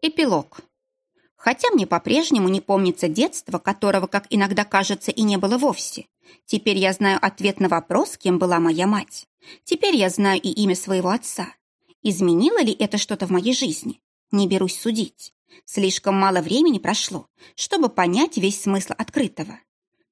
Эпилог. Хотя мне по-прежнему не помнится детство, которого, как иногда кажется, и не было вовсе. Теперь я знаю ответ на вопрос, кем была моя мать. Теперь я знаю и имя своего отца. Изменило ли это что-то в моей жизни? Не берусь судить. Слишком мало времени прошло, чтобы понять весь смысл открытого.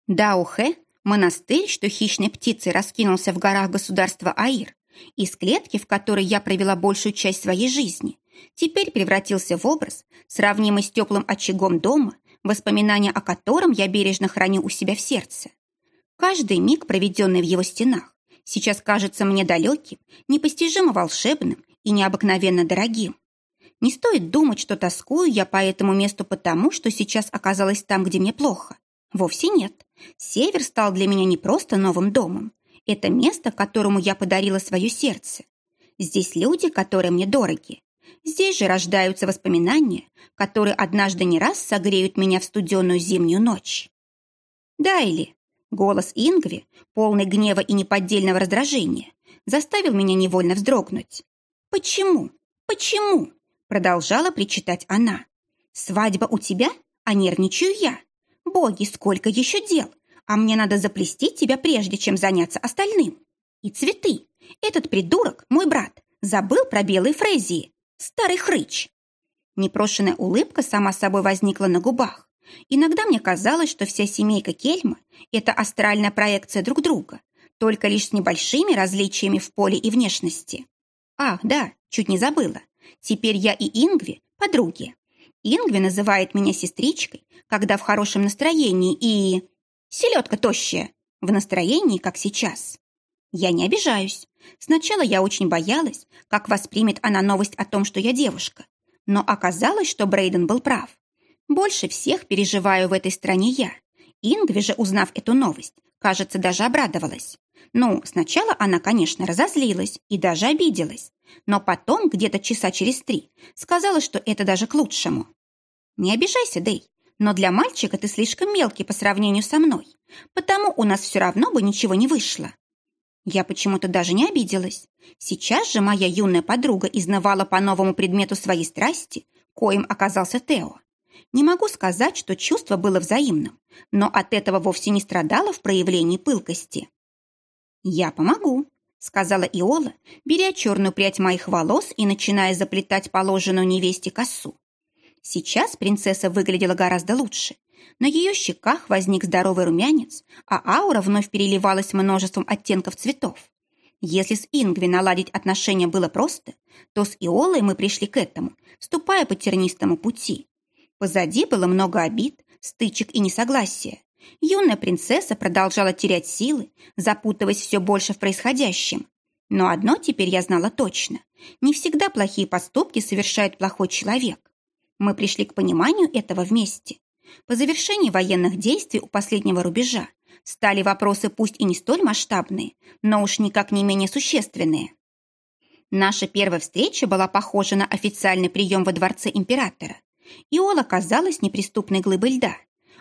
Даухэ – монастырь, что хищной птицей раскинулся в горах государства Аир, из клетки, в которой я провела большую часть своей жизни, теперь превратился в образ, сравнимый с теплым очагом дома, воспоминания о котором я бережно храню у себя в сердце. Каждый миг, проведенный в его стенах, сейчас кажется мне далеким, непостижимо волшебным и необыкновенно дорогим. Не стоит думать, что тоскую я по этому месту потому, что сейчас оказалась там, где мне плохо. Вовсе нет. Север стал для меня не просто новым домом. Это место, которому я подарила свое сердце. Здесь люди, которые мне дороги. Здесь же рождаются воспоминания, которые однажды не раз согреют меня в студеную зимнюю ночь. Дайли, голос Ингви, полный гнева и неподдельного раздражения, заставил меня невольно вздрогнуть. «Почему? Почему?» продолжала причитать она. «Свадьба у тебя, а нервничаю я. Боги, сколько еще дел! А мне надо заплести тебя, прежде чем заняться остальным. И цветы. Этот придурок, мой брат, забыл про белые фрезии. Старый хрыч. Непрошенная улыбка сама собой возникла на губах. Иногда мне казалось, что вся семейка Кельма – это астральная проекция друг друга, только лишь с небольшими различиями в поле и внешности. Ах, да, чуть не забыла. Теперь я и Ингви – подруги. Ингви называет меня сестричкой, когда в хорошем настроении и... Селедка тощая, в настроении, как сейчас. Я не обижаюсь. Сначала я очень боялась, как воспримет она новость о том, что я девушка. Но оказалось, что Брейден был прав. Больше всех переживаю в этой стране я. Ингви же, узнав эту новость, кажется, даже обрадовалась. Ну, сначала она, конечно, разозлилась и даже обиделась. Но потом, где-то часа через три, сказала, что это даже к лучшему. Не обижайся, Дэй но для мальчика ты слишком мелкий по сравнению со мной, потому у нас все равно бы ничего не вышло». Я почему-то даже не обиделась. Сейчас же моя юная подруга изнывала по новому предмету своей страсти, коим оказался Тео. Не могу сказать, что чувство было взаимным, но от этого вовсе не страдала в проявлении пылкости. «Я помогу», — сказала Иола, беря черную прядь моих волос и начиная заплетать положенную невесте косу. Сейчас принцесса выглядела гораздо лучше. На ее щеках возник здоровый румянец, а аура вновь переливалась множеством оттенков цветов. Если с Ингви наладить отношения было просто, то с Иолой мы пришли к этому, ступая по тернистому пути. Позади было много обид, стычек и несогласия. Юная принцесса продолжала терять силы, запутываясь все больше в происходящем. Но одно теперь я знала точно. Не всегда плохие поступки совершает плохой человек. Мы пришли к пониманию этого вместе. По завершении военных действий у последнего рубежа стали вопросы пусть и не столь масштабные, но уж никак не менее существенные. Наша первая встреча была похожа на официальный прием во дворце императора. Иола казалась неприступной глыбой льда.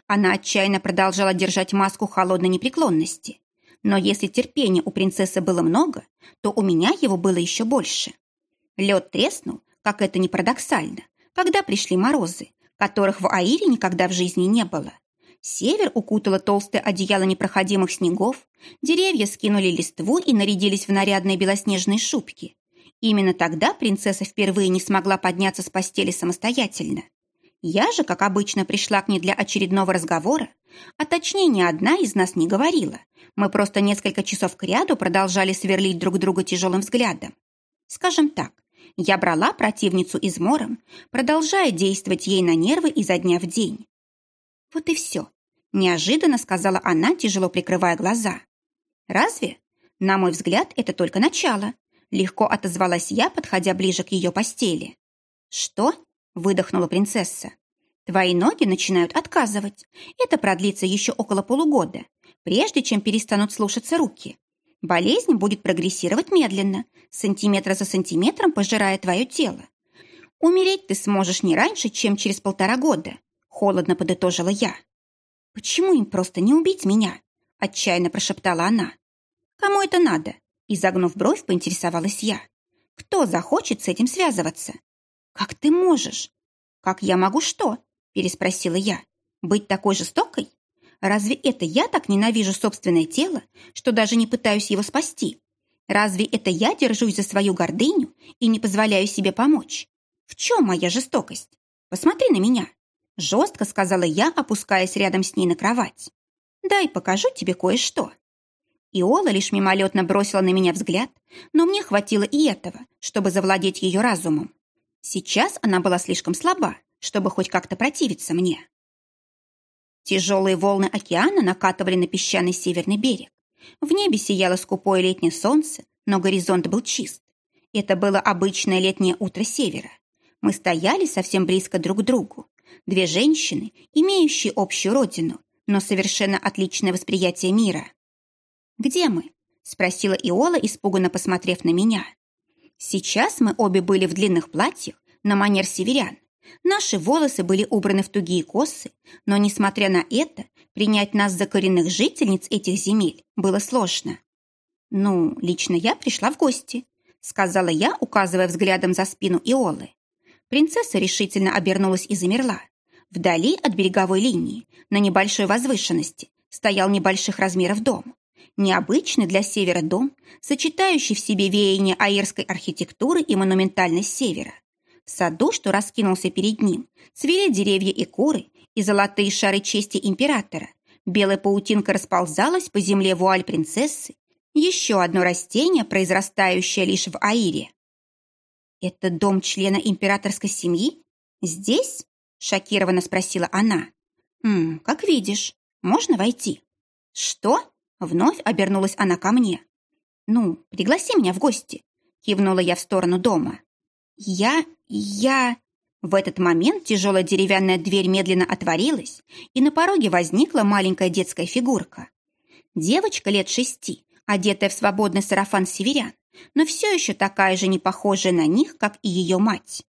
Она отчаянно продолжала держать маску холодной непреклонности. Но если терпения у принцессы было много, то у меня его было еще больше. Лед треснул, как это ни парадоксально, когда пришли морозы, которых в Аире никогда в жизни не было. Север укутало толстое одеяло непроходимых снегов, деревья скинули листву и нарядились в нарядные белоснежные шубки. Именно тогда принцесса впервые не смогла подняться с постели самостоятельно. Я же, как обычно, пришла к ней для очередного разговора, а точнее ни одна из нас не говорила. Мы просто несколько часов кряду продолжали сверлить друг друга тяжелым взглядом. Скажем так, я брала противницу измором, продолжая действовать ей на нервы изо дня в день. Вот и все. Неожиданно сказала она, тяжело прикрывая глаза. «Разве? На мой взгляд, это только начало», легко отозвалась я, подходя ближе к ее постели. «Что?» – выдохнула принцесса. «Твои ноги начинают отказывать. Это продлится еще около полугода, прежде чем перестанут слушаться руки. Болезнь будет прогрессировать медленно, сантиметр за сантиметром пожирая твое тело. Умереть ты сможешь не раньше, чем через полтора года, холодно подытожила я. Почему им просто не убить меня? Отчаянно прошептала она. Кому это надо? Изогнув бровь, поинтересовалась я. Кто захочет с этим связываться? Как ты можешь? «Как я могу что?» – переспросила я. «Быть такой жестокой? Разве это я так ненавижу собственное тело, что даже не пытаюсь его спасти? Разве это я держусь за свою гордыню и не позволяю себе помочь? В чем моя жестокость? Посмотри на меня!» Жестко сказала я, опускаясь рядом с ней на кровать. «Дай покажу тебе кое-что». Иола лишь мимолетно бросила на меня взгляд, но мне хватило и этого, чтобы завладеть ее разумом. Сейчас она была слишком слаба, чтобы хоть как-то противиться мне. Тяжелые волны океана накатывали на песчаный северный берег. В небе сияло скупое летнее солнце, но горизонт был чист. Это было обычное летнее утро севера. Мы стояли совсем близко друг к другу. Две женщины, имеющие общую родину, но совершенно отличное восприятие мира. «Где мы?» – спросила Иола, испуганно посмотрев на меня. Сейчас мы обе были в длинных платьях на манер северян. Наши волосы были убраны в тугие косы, но, несмотря на это, принять нас за коренных жительниц этих земель было сложно. «Ну, лично я пришла в гости», — сказала я, указывая взглядом за спину Иолы. Принцесса решительно обернулась и замерла. Вдали от береговой линии, на небольшой возвышенности, стоял небольших размеров дом. Необычный для севера дом, сочетающий в себе веяние аирской архитектуры и монументальность севера. Саду, что раскинулся перед ним, цвели деревья и куры, и золотые шары чести императора. Белая паутинка расползалась по земле вуаль принцессы. Еще одно растение, произрастающее лишь в Аире. «Это дом члена императорской семьи? Здесь?» – шокированно спросила она. «Хм, как видишь, можно войти?» «Что?» – вновь обернулась она ко мне. «Ну, пригласи меня в гости», – кивнула я в сторону дома. «Я... я...» В этот момент тяжелая деревянная дверь медленно отворилась, и на пороге возникла маленькая детская фигурка. Девочка лет шести, одетая в свободный сарафан северян, но все еще такая же не похожая на них, как и ее мать.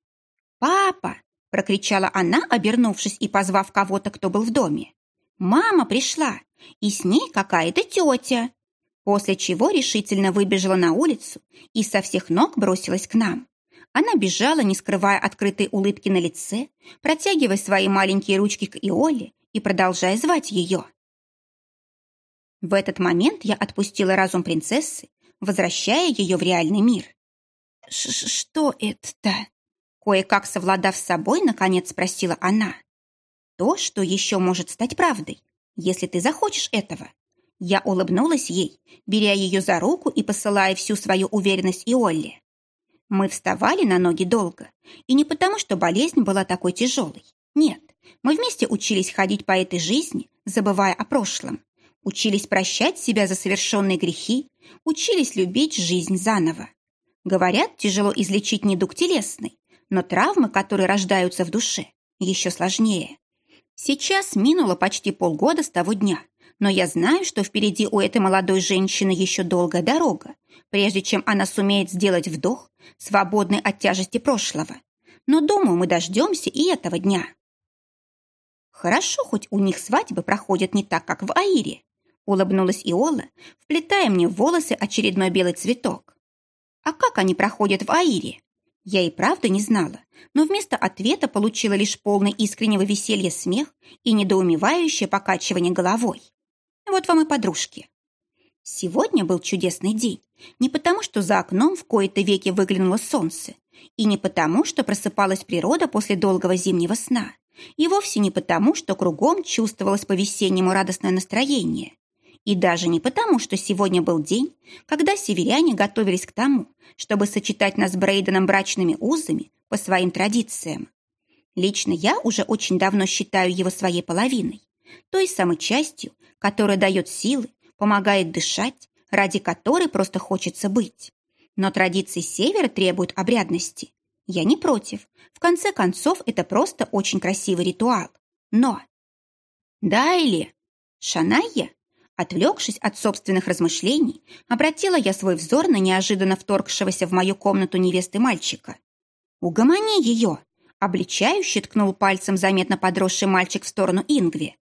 «Папа!» – прокричала она, обернувшись и позвав кого-то, кто был в доме. «Мама пришла, и с ней какая-то тетя!» После чего решительно выбежала на улицу и со всех ног бросилась к нам. Она бежала, не скрывая открытой улыбки на лице, протягивая свои маленькие ручки к Иоле и продолжая звать ее. В этот момент я отпустила разум принцессы возвращая ее в реальный мир. Ш «Что это?» Кое-как совладав с собой, наконец спросила она. «То, что еще может стать правдой, если ты захочешь этого». Я улыбнулась ей, беря ее за руку и посылая всю свою уверенность Иолле. Мы вставали на ноги долго, и не потому, что болезнь была такой тяжелой. Нет, мы вместе учились ходить по этой жизни, забывая о прошлом. Учились прощать себя за совершенные грехи, учились любить жизнь заново. Говорят, тяжело излечить недуг телесный, но травмы, которые рождаются в душе, еще сложнее. Сейчас минуло почти полгода с того дня, но я знаю, что впереди у этой молодой женщины еще долгая дорога, прежде чем она сумеет сделать вдох, свободный от тяжести прошлого. Но, думаю, мы дождемся и этого дня. Хорошо, хоть у них свадьбы проходят не так, как в Аире, Улыбнулась Иола, вплетая мне в волосы очередной белый цветок. А как они проходят в Аире? Я и правда не знала, но вместо ответа получила лишь полный искреннего веселья смех и недоумевающее покачивание головой. Вот вам и подружки. Сегодня был чудесный день. Не потому, что за окном в кои-то веки выглянуло солнце, и не потому, что просыпалась природа после долгого зимнего сна, и вовсе не потому, что кругом чувствовалось по-весеннему радостное настроение. И даже не потому, что сегодня был день, когда северяне готовились к тому, чтобы сочетать нас с Брейденом брачными узами по своим традициям. Лично я уже очень давно считаю его своей половиной, той самой частью, которая дает силы, помогает дышать, ради которой просто хочется быть. Но традиции Севера требуют обрядности. Я не против. В конце концов, это просто очень красивый ритуал. Но... Да или... Шанайя Отвлекшись от собственных размышлений, обратила я свой взор на неожиданно вторгшегося в мою комнату невесты мальчика. «Угомони ее!» — обличающе ткнул пальцем заметно подросший мальчик в сторону Ингви.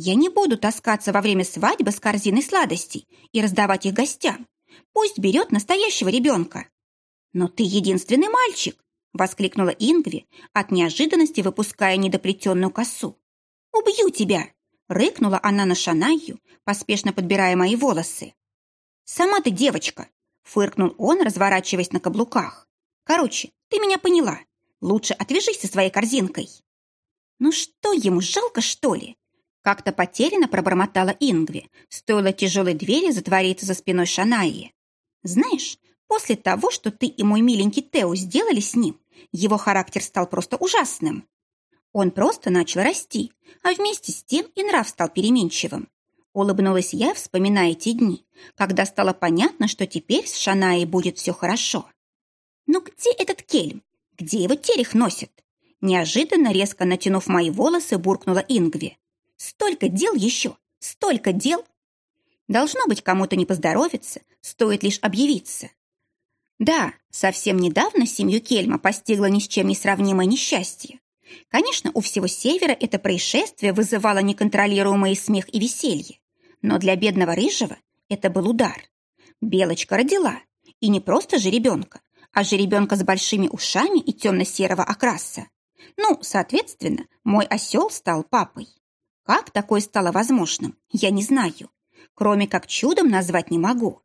«Я не буду таскаться во время свадьбы с корзиной сладостей и раздавать их гостям. Пусть берет настоящего ребенка». «Но ты единственный мальчик!» — воскликнула Ингви, от неожиданности выпуская недоплетенную косу. «Убью тебя!» — рыкнула она на Шанаю, поспешно подбирая мои волосы. «Сама ты девочка!» — фыркнул он, разворачиваясь на каблуках. «Короче, ты меня поняла. Лучше отвяжись со своей корзинкой». «Ну что, ему жалко, что ли?» Как-то потерянно пробормотала Ингви, стоило тяжелой двери затвориться за спиной Шанаи. «Знаешь, после того, что ты и мой миленький Тео сделали с ним, его характер стал просто ужасным. Он просто начал расти, а вместе с тем и нрав стал переменчивым. Улыбнулась я, вспоминая эти дни, когда стало понятно, что теперь с Шанаей будет все хорошо. Но где этот кельм? Где его терех носит? Неожиданно, резко натянув мои волосы, буркнула Ингви. Столько дел еще, столько дел. Должно быть, кому-то не поздоровится, стоит лишь объявиться. Да, совсем недавно семью Кельма постигло ни с чем не сравнимое несчастье. Конечно, у всего севера это происшествие вызывало неконтролируемый смех и веселье. Но для бедного рыжего это был удар. Белочка родила. И не просто жеребенка, а жеребенка с большими ушами и темно-серого окраса. Ну, соответственно, мой осел стал папой. Как такое стало возможным, я не знаю. Кроме как чудом назвать не могу.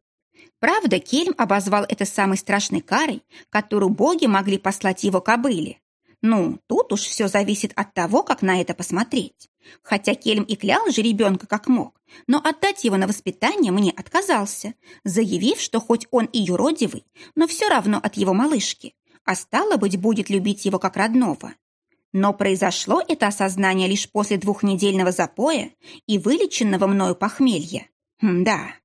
Правда, Кельм обозвал это самой страшной карой, которую боги могли послать его кобыле. Ну, тут уж все зависит от того, как на это посмотреть. Хотя Кельм и клял же ребенка как мог, но отдать его на воспитание мне отказался, заявив, что хоть он и юродивый, но все равно от его малышки, а стало быть, будет любить его как родного. Но произошло это осознание лишь после двухнедельного запоя и вылеченного мною похмелья. М да.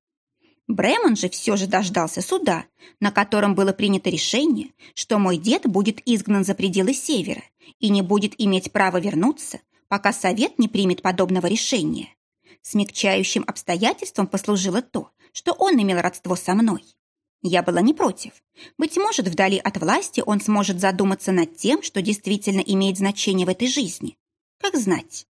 Бремон же все же дождался суда, на котором было принято решение, что мой дед будет изгнан за пределы севера и не будет иметь права вернуться, пока совет не примет подобного решения. Смягчающим обстоятельством послужило то, что он имел родство со мной. Я была не против. Быть может, вдали от власти он сможет задуматься над тем, что действительно имеет значение в этой жизни. Как знать.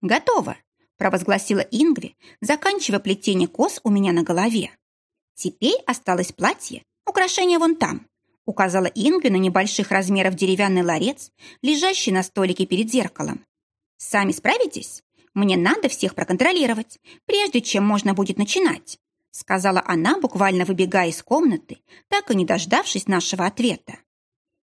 Готово провозгласила Ингви, заканчивая плетение кос у меня на голове. Теперь осталось платье, украшение вон там, указала Ингви на небольших размеров деревянный ларец, лежащий на столике перед зеркалом. Сами справитесь? Мне надо всех проконтролировать, прежде чем можно будет начинать, сказала она, буквально выбегая из комнаты, так и не дождавшись нашего ответа.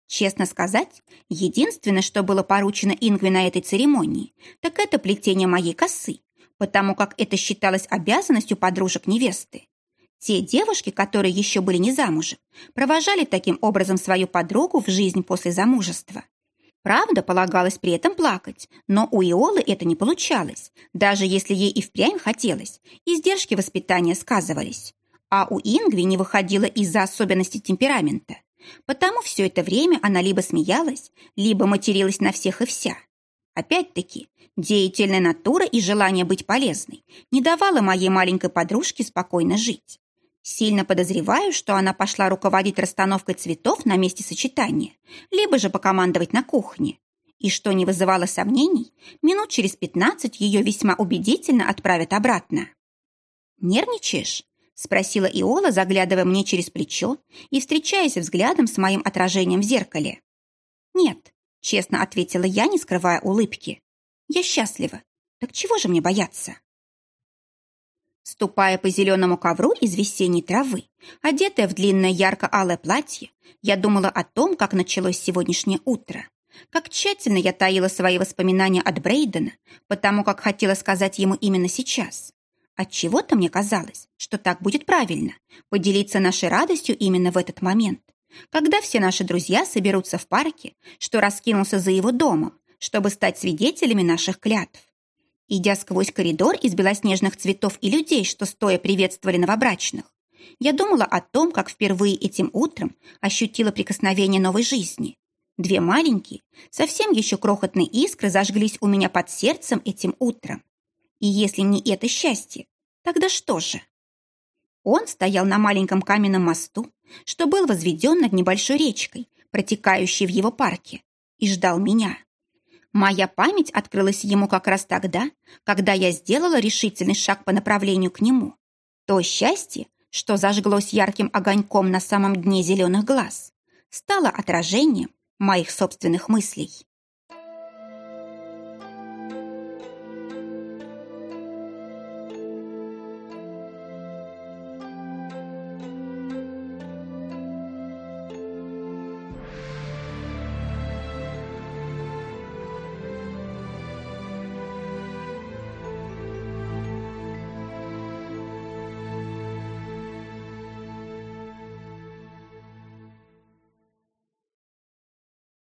Честно сказать, единственное, что было поручено Ингви на этой церемонии, так это плетение моей косы, потому как это считалось обязанностью подружек невесты. Те девушки, которые еще были не замужем, провожали таким образом свою подругу в жизнь после замужества. Правда, полагалось при этом плакать, но у Иолы это не получалось, даже если ей и впрямь хотелось, издержки воспитания сказывались. А у Ингви не выходило из-за особенностей темперамента. Потому все это время она либо смеялась, либо материлась на всех и вся. Опять-таки, деятельная натура и желание быть полезной не давало моей маленькой подружке спокойно жить. Сильно подозреваю, что она пошла руководить расстановкой цветов на месте сочетания, либо же покомандовать на кухне. И что не вызывало сомнений, минут через пятнадцать ее весьма убедительно отправят обратно. «Нервничаешь?» спросила Иола, заглядывая мне через плечо и встречаясь взглядом с моим отражением в зеркале. «Нет», — честно ответила я, не скрывая улыбки. «Я счастлива. Так чего же мне бояться?» Ступая по зеленому ковру из весенней травы, одетая в длинное ярко-алое платье, я думала о том, как началось сегодняшнее утро. Как тщательно я таила свои воспоминания от Брейдена, потому как хотела сказать ему именно сейчас. Отчего-то мне казалось, что так будет правильно – поделиться нашей радостью именно в этот момент, когда все наши друзья соберутся в парке, что раскинулся за его домом, чтобы стать свидетелями наших клятв. Идя сквозь коридор из белоснежных цветов и людей, что стоя приветствовали новобрачных, я думала о том, как впервые этим утром ощутила прикосновение новой жизни. Две маленькие, совсем еще крохотные искры зажглись у меня под сердцем этим утром. И если не это счастье, тогда что же? Он стоял на маленьком каменном мосту, что был возведен над небольшой речкой, протекающей в его парке, и ждал меня. Моя память открылась ему как раз тогда, когда я сделала решительный шаг по направлению к нему. То счастье, что зажглось ярким огоньком на самом дне зеленых глаз, стало отражением моих собственных мыслей.